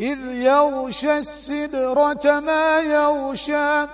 إذ يغشى السدرة ما يغشى